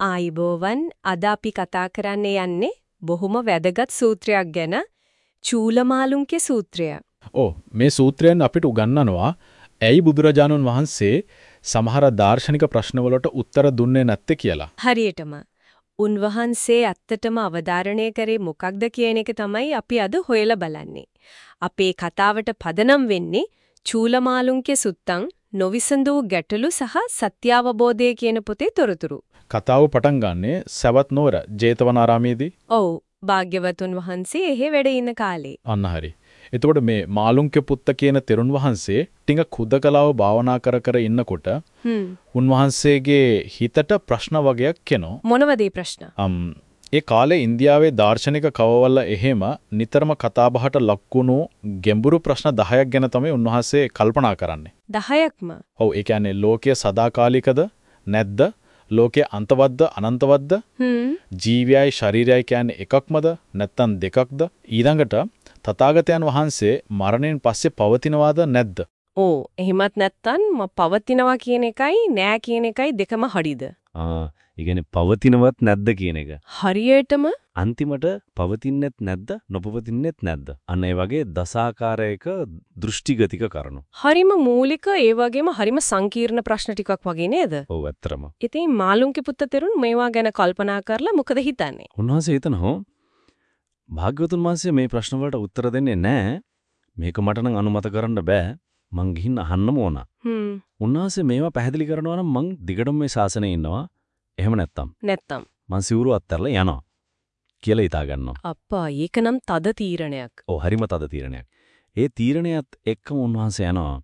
ආයිබෝවන් අද අපි කතා කරන්න යන්නේ බොහොම වැදගත් සූත්‍රයක් ගැන චූලමාලුන්ගේ සූත්‍රය. ඕ මේ සූත්‍රයෙන් අපිට උගන්වනවා ඇයි බුදුරජාණන් වහන්සේ සමහර දාර්ශනික ප්‍රශ්නවලට උත්තර දුන්නේ නැත්තේ කියලා. හරියටම උන්වහන්සේ ඇත්තටම අවධාරණය කරේ මොකක්ද කියන එක තමයි අපි අද හොයලා බලන්නේ. අපේ කතාවට පදනම් වෙන්නේ චූලමාලුන්ගේ සුත්තං නොවිසඳූ ගැටලු සහ සත්‍යාවබෝධය කියන පොතේ තොරතුරු. කතාව පටන් ගන්නේ සවැත් නුවර ජේතවනාරාමේදී. ඔව් භාග්‍යවතුන් වහන්සේ එහෙ වැඩ ඉන්න කාලේ. අන්න හරි. එතකොට මේ මාළුන්ගේ පුත්ත කියන තෙරුන් වහන්සේ ටික කුදකලාව භාවනා කර කර ඉන්නකොට උන්වහන්සේගේ හිතට ප්‍රශ්න වගේක් කෙනෝ. මොනවද ප්‍රශ්න? ඒ කාලේ ඉන්දියාවේ දාර්ශනික කවවල එහෙම නිතරම කතාබහට ලක්වුණු ගැඹුරු ප්‍රශ්න 10ක් ගැන තමයි උන්වහන්සේ කල්පනා කරන්නේ. 10ක්ම. ඔව් ඒ කියන්නේ ලෝකය සදාකාලිකද නැද්ද? ලෝකයේ අන්තවත්ද අනන්තවත්ද? ජීවයයි ශරීරයයි කියන්නේ එකක්මද නැත්නම් දෙකක්ද? ඊළඟට තථාගතයන් වහන්සේ මරණයෙන් පස්සේ පවතිනවාද නැද්ද? ඕ එහෙමත් නැත්නම් පවතිනවා කියන එකයි නෑ කියන එකයි දෙකම හරිද? ආ ඒ පවතිනවත් නැද්ද කියන එක. හරියටම අන්තිමට පවතින්නෙත් නැද්ද නොපවතින්නෙත් නැද්ද? අන්න ඒ වගේ දසාකාරයක දෘෂ්ටිගතික කරුණු. හරිම මූලික ඒ වගේම හරිම සංකීර්ණ ප්‍රශ්න ටිකක් වගේ නේද? ඔව් ඇත්තරම. ඉතින් මාළුන්ගේ පුත්ත තෙරුන් මේවා ගැන කල්පනා කරලා මොකද හිතන්නේ? උන්වහන්සේ හිතනහො භාග්‍යවතුන් වහන්සේ මේ ප්‍රශ්න වලට උත්තර දෙන්නේ නැහැ. මේක මට නම් අනුමත කරන්න බෑ. මං ගිහින් අහන්නම ඕන. හ්ම්. උන්වහන්සේ මේවා පැහැදිලි කරනවා නම් මං දිගටම මේ ශාසනයේ ඉන්නවා. එහෙම නැත්තම් නැත්තම් මං සිවුරු අත්හැරලා යනවා කියලා හිතා ගන්නවා. අප්පා ඒකනම් තද තීරණයක්. ඔව් හරිම තද තීරණයක්. ඒ තීරණයත් එක්කම උන්වහන්සේ යනවා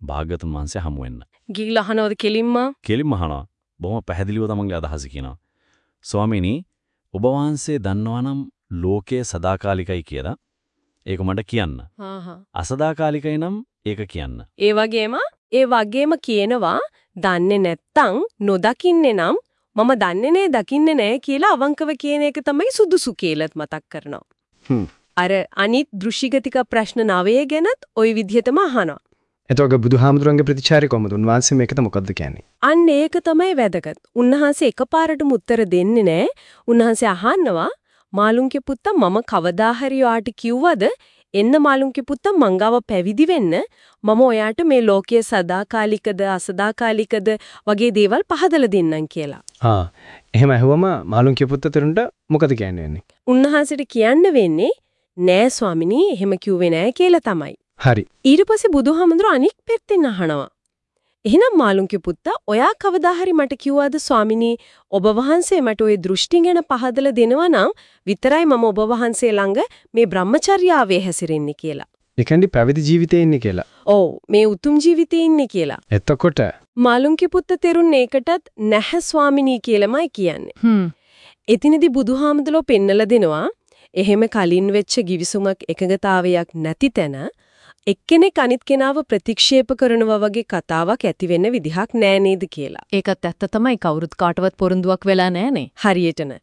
භාග්‍යතුන් වහන්සේ හමු වෙන්න. ගිහිල්ලා අහනවද කෙලින්ම? කෙලින්ම අහනවා. බොහොම පැහැදිලිව තමන්ගේ අදහස කියනවා. ස්වාමීනි ඔබ වහන්සේ දන්නවා නම් ලෝකය සදාකාලිකයි කියලා ඒක මට කියන්න. අසදාකාලිකයි නම් ඒක කියන්න. ඒ වගේම ඒ වගේම කියනවා දන්නේ නැත්තම් නොදකින්නේ නම් මම දන්නේ නෑ දකින්නේ නෑ කියලා අවංකව කියන එක තමයි සුදුසු කියලාත් මතක් කරනවා. අර අනිත් දෘෂිගතික ප්‍රශ්න නවයේ ගැනත් ওই විදිහටම අහනවා. එතකොට බුදුහාමුදුරන්ගේ ප්‍රතිචාරය කොහොමද? උන්වහන්සේ මේකට මොකද්ද කියන්නේ? අන්න ඒක තමයි වැදගත්. උන්වහන්සේ එකපාරටම උත්තර දෙන්නේ නෑ. උන්වහන්සේ අහනවා මාළුන්ගේ පුත්තා මම කවදා හරි ඔයාට කිව්වද එන්න මාළුන්ගේ පුත්තා මංගාව පැවිදි වෙන්න මම ඔයාට මේ ලෝකයේ සදාකාලිකද අසදාකාලිකද වගේ දේවල් පහදලා දෙන්නම් කියලා. ආ එහෙම ඇහුවම මාළුන්ගේ පුත්තතුරුන්ට මොකද කියන්න වෙන්නේ? උන්වහන්සේට කියන්න වෙන්නේ නෑ ස්වාමිනී එහෙම කිව්වේ නෑ කියලා තමයි. හරි. ඊට පස්සේ බුදුහාමුදුරුවෝ අනික් පැත්තෙන් අහනවා. එහෙනම් මාළුන්ගේ පුත්තා ඔයා කවදා හරි මට කිව්වද ස්වාමිනී ඔබ වහන්සේ මට ওই දෘෂ්ටි ගැන පහදලා දෙනවා නම් විතරයි මම ඔබ වහන්සේ ළඟ මේ බ්‍රහ්මචර්යාවේ හැසිරෙන්නේ කියලා. ඒ කියන්නේ පැවිදි ජීවිතේ ඉන්නේ කියලා. ඔව් මේ උතුම් ජීවිතේ ඉන්නේ කියලා. එතකොට මාළුන්ගේ පුත්ත තෙරුන් ඒකටත් නැහැ ස්වාමිනී කියලාමයි කියන්නේ. හ්ම්. එතිනදී බුදුහාමුදුරුවෝ පෙන්නලා දෙනවා එහෙම කලින් වෙච්ච givisුමක් එකඟතාවයක් නැති තැන එක්කෙනෙක් අනිත් කෙනාව ප්‍රතික්ෂේප කරනවා වගේ කතාවක් ඇති වෙන්න විදිහක් නෑ නේද කියලා. ඒකත් ඇත්ත තමයි කවුරුත් කාටවත් පොරොන්දුවක් වෙලා නෑනේ. හරියටම.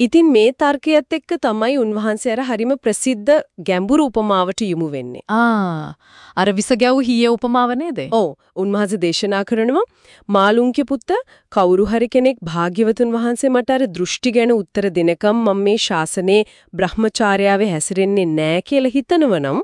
ඉතින් මේ තර්කයේත් එක්ක තමයි උන්වහන්සේ අර හරිම ප්‍රසිද්ධ ගැඹුරු උපමාවට යොමු වෙන්නේ. ආ අර විසගැව් හීයේ උපමාව නේද? ඔව්. උන්වහන්සේ දේශනා කරනවා මාළුන්ගේ පුත්ත කවුරු හරි කෙනෙක් භාග්‍යවතුන් වහන්සේ මට අර දෘෂ්ටි ගැන උත්තර දෙනකම් මම මේ ශාසනයේ බ්‍රහ්මචාර්යාවේ හැසිරෙන්නේ නෑ කියලා හිතනවනම්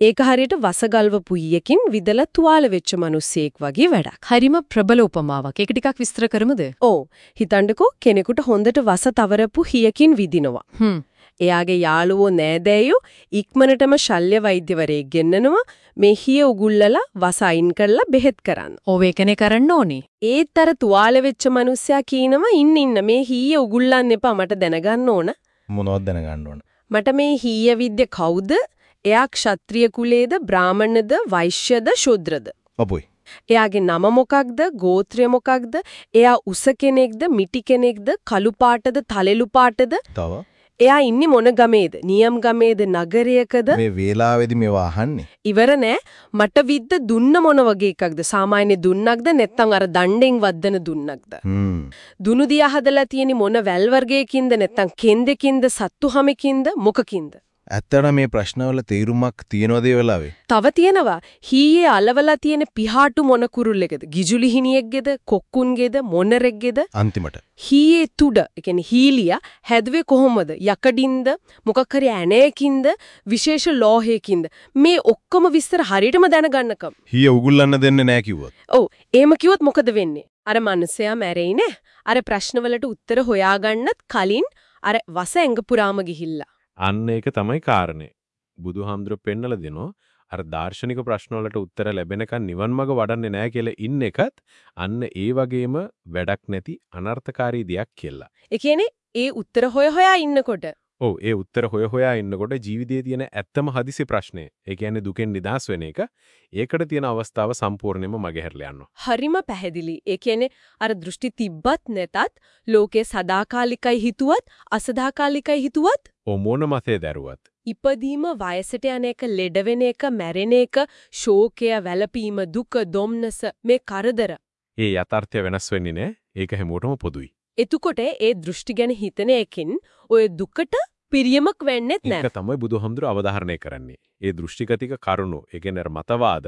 ඒක හරියට වසගල්වපු ඊයකින් විදලා තුවාල වෙච්ච මිනිස්සෙක් වගේ වැඩක්. හරිම ප්‍රබල උපමාවක්. ඒක ටිකක් විස්තර කරමුද? ඔව්. හිතන්නකෝ කෙනෙකුට හොඳට වස තවරපු හීයකින් විදිනවා. හ්ම්. එයාගේ යාළුවෝ නෑදෑයෝ ඉක්මනටම ශල්‍ය වෛද්‍යවරයෙක් ගෙන්නනවා මේ හිය උගුල්ලලා වස අයින් කරලා බෙහෙත් කරන්න. ඔව් ඒකනේ කරන්න ඕනේ. ඒත්තර තුවාල වෙච්ච මිනිස්සයා කියනවා ඉන්න ඉන්න මේ හීය උගුල්ලන්න එපා මට දැනගන්න ඕන. මොනවද දැනගන්න ඕන? මට මේ හීය විද්‍ය කවුද? එයා ක්ෂත්‍රීය කුලයේද බ්‍රාහමණද වෛශ්‍යද ශූද්‍රද? ඔබයි. එයාගේ නම මොකක්ද? ගෝත්‍රය මොකක්ද? එයා උස කෙනෙක්ද? මිටි කෙනෙක්ද? කළු පාටද? තලෙලු පාටද? තව එයා ඉන්නේ මොන ගමේද? නියම් ගමේද? නගරයකද? මේ වේලාවේදී මේවා අහන්නේ. ඉවර නෑ. මට විද්ද දුන්න මොන වගේ එකක්ද? සාමාන්‍ය දුන්නක්ද නැත්නම් අර දණ්ඩෙන් වද්දන දුන්නක්ද? හ්ම්. දුනු දියා හදලා තියෙන මොන වැල් වර්ගයකින්ද නැත්නම් කෙන්දකින්ද සත්තු හැමකින්ද මොකකින්ද? ඇත්තට මේ ප්‍රශ්නවල තේරුමක් තියනවද ඒ වෙලාවේ? තව තියෙනවා හීයේ අලවලා තියෙන පිහාටු මොන කුරුල්ලෙකද? ගිජුලිහිණියෙක්ගේද, කොක්කුන්ගේද, මොනරෙක්ගේද? අන්තිමට. හීයේ තුඩ, ඒ කියන්නේ හීලියා හැදුවේ කොහොමද? යකඩින්ද, මොකක් හරි ඇණයකින්ද, විශේෂ ලෝහයකින්ද? මේ ඔක්කොම විස්තර හරියටම දැනගන්නකම්. හීය උගුල්ලන්න දෙන්නේ නැහැ කිව්වොත්. ඔව්, එහෙම කිව්වොත් මොකද වෙන්නේ? අර මිනිසයා මැරෙයි නේ. අර ප්‍රශ්නවලට උත්තර හොයාගන්නත් කලින් අර වස ඇඟ පුරාම ගිහිල්ලා. අන්න ඒක තමයි කාරණේ. බුදුහාමුදුර පෙන්නලා දෙනවා අර දාර්ශනික ප්‍රශ්න වලට උත්තර ලැබෙනකන් නිවන් මඟ වඩන්නේ නැහැ කියලා ඉන්න එකත් අන්න ඒ වගේම වැඩක් නැති අනර්ථකාරී දෙයක් කියලා. ඒ කියන්නේ ඒ උත්තර හොය හොයා ඉන්නකොට ඔව් ඒ උත්තර හොය හොයා ඉන්නකොට ජීවිතයේ තියෙන ඇත්තම හදිසි ප්‍රශ්නේ. ඒ කියන්නේ දුකෙන් නිදහස් වෙන එක. ඒකට තියෙන අවස්ථාව සම්පූර්ණයෙන්ම මගහැරලා යනවා. හරිම පැහැදිලි. ඒ කියන්නේ අර දෘෂ්ටි තිබ්බත් නැතත් ලෝකේ සදාකාලිකයි හිතුවත් අසදාකාලිකයි හිතුවත් ඔ මොන මතේ දරුවත්. ඉපදීම වයසට යන එක ලෙඩ වෙන එක මැරෙන එක ශෝකය වැළපීම දුක දුම්නස මේ කරදර ඒ යථාර්ථය වෙනස් වෙන්නේ නැහැ. ඒක හැමෝටම පොදුයි. එතකොට ඒ දෘෂ්ටි ගැන හිතන එකෙන් ඔය දුකට පිරියමක් වෙන්නෙත් ඒක නැහැ. තමයි බුදුහාමුදුර අවධාරණය කරන්නේ. ඒ දෘෂ්ටිගතික කරුණු, ඒ කියන්නේ මතවාද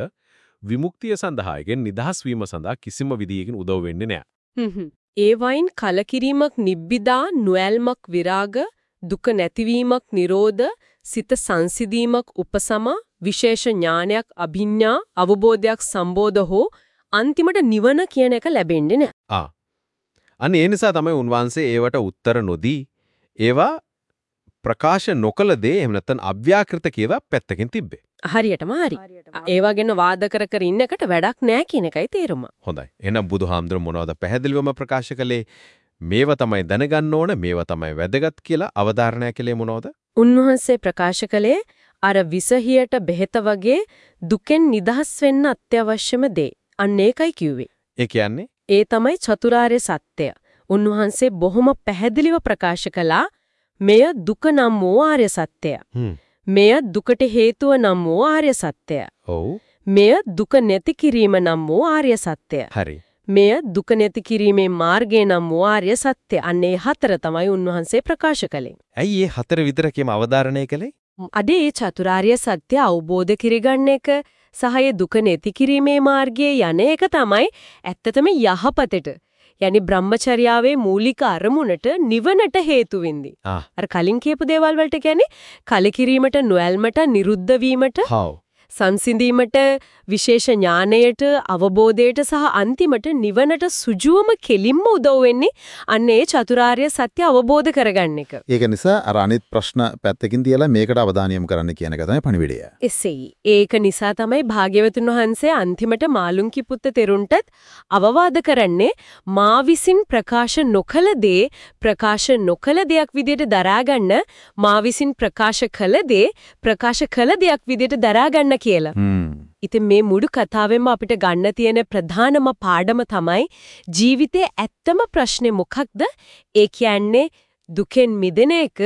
විමුක්තිය සඳහා, ඒ කියන්නේ නිදහස් වීම සඳහා කිසිම විදියකින් උදව් වෙන්නේ නැහැ. ඒ වයින් කලකිරීමක් නිබ්බිදා නොඇල්මක් විරාග දුක නැතිවීමක් නිරෝධ සිත සංසිදීමක් උපසම විශේෂ ඥානයක් අභිඥා අවබෝධයක් සම්බෝධ හෝ අන්තිමට නිවන කියන එක ලැබෙන්නේ නැහැ. අන්න ඒ නිසා තමයි උන්වහන්සේ ඒවට උත්තර නොදී ඒවා ප්‍රකාශ නොකළ දේ එහෙම නැත්නම් අව්‍යාකෘත කියලා පැත්තකින් තිබ්බේ. හරියටම හරි. ඒවා ගැන වාද කර කර ඉන්න එකට වැඩක් නැහැ කියන එකයි තේරුම. හොඳයි. එහෙනම් බුදුහාමුදුර මොනවද පැහැදිලිවම ප්‍රකාශ කළේ? මේව තමයි දැනගන්න ඕන, මේව තමයි වැදගත් කියලා අවධාරණය කළේ මොනවද? උන්වහන්සේ ප්‍රකාශ කළේ අර විසහියට බෙහෙත වගේ දුකෙන් නිදහස් වෙන්න අත්‍යවශ්‍යම දේ. අන්න ඒකයි කිව්වේ. ඒ කියන්නේ ඒ තමයි චතුරාර්ය සත්‍යය. උන්වහන්සේ බොහොම පැහැදිලිව ප්‍රකාශ කළා මෙය දුක නම් වූ ආර්ය සත්‍යය. මෙය දුකට හේතුව නම් වූ ආර්ය සත්‍යය. ඔව්. මෙය දුක නැති කිරීම නම් වූ ආර්ය සත්‍යය. හරි. මෙය දුක නැති කිරීමේ මාර්ගය නම් වූ ආර්ය සත්‍ය. අන්නේ හතර තමයි උන්වහන්සේ ප්‍රකාශ කළේ. ඇයි මේ හතර විතරකම අවධාරණය කළේ? අඩේ මේ චතුරාර්ය සත්‍ය අවබෝධ කරගන්න එක සහ ඒ දුක නැති කිරීමේ මාර්ගයේ යන එක තමයි ඇත්තටම යහපතට. යනි බ්‍රහ්මචර්යාවේ මූලික අරමුණට නිවනට හේතු වෙන්නේ. අර කලින් කියපු දේවල් වලට කියන්නේ කලකිරීමට නොඇල්මට නිරුද්ධ වීමට. සංසිඳීමට විශේෂ ඥානයට අවබෝධයට සහ අන්තිමට නිවනට සුජුවම කෙලින්ම උදව් වෙන්නේ අන්න ඒ චතුරාර්ය සත්‍ය අවබෝධ කරගන්න එක. ඒක නිසා අර අනිත් ප්‍රශ්න පැත්තකින් තියලා මේකට අවධානය යොමු කරන්න කියන එක තමයි පණිවිඩය. එසේයි. ඒක නිසා තමයි භාග්‍යවතුන් වහන්සේ අන්තිමට මාළුන්කි පුත්ත තෙරුන්ටත් අවවාද කරන්නේ මා විසින් ප්‍රකාශ නොකල දේ ප්‍රකාශ නොකල දෙයක් විදිහට දරාගන්න මා විසින් ප්‍රකාශ කළ දේ ප්‍රකාශ කළ දෙයක් විදිහට දරාගන්න කියලා. ඉතින් මේ මුළු කතාවෙම අපිට ගන්න තියෙන ප්‍රධානම පාඩම තමයි ජීවිතේ ඇත්තම ප්‍රශ්නේ මොකක්ද? ඒ කියන්නේ දුකෙන් මිදෙන එක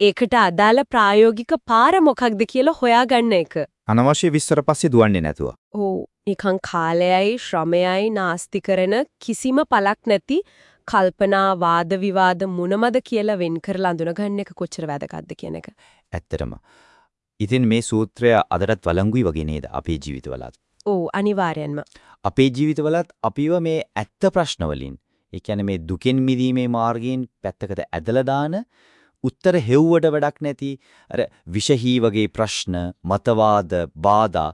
ඒකට අදාළ ප්‍රායෝගික පාර මොකක්ද කියලා හොයාගන්න එක. අනවශ්‍ය විස්තර පස්සේ දුවන්නේ නැතුව. ඔව් නිකන් කාලයයි ශ්‍රමයයි නාස්ති කරන කිසිම පළක් නැති කල්පනා වාද විවාද මොනමද කියලා වෙන් කරලා අඳුනගන්න එක කොච්චර වැදගත්ද කියන එක. ඇත්තටම. ඉතින් මේ සූත්‍රය අදටත් වළංගුයි වගේ නේද අපේ ජීවිතවලත්. ඔව් අනිවාර්යෙන්ම. අපේ ජීවිතවලත් අපිව මේ ඇත්ත ප්‍රශ්න වලින්, ඒ කියන්නේ මේ දුකෙන් මිදීමේ මාර්ගයෙන් පැත්තකට ඇදලා දාන උත්තර හෙව්වට වැඩක් නැති අර විෂහී වගේ ප්‍රශ්න, මතවාද, බාධා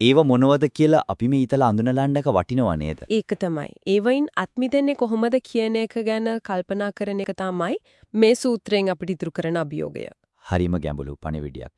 ඒව මොනවද කියලා අපි මේ ඊතල අඳුනලන්න එක වටිනව නේද? ඒක තමයි. ඒ වයින් අත්මිදෙන්නේ කොහොමද කියන එක ගැන කල්පනා කරන එක තමයි මේ සූත්‍රයෙන් අපිට ඉතුරු කරන අභියෝගය. හරිම ගැඹුරු පණිවිඩයක්.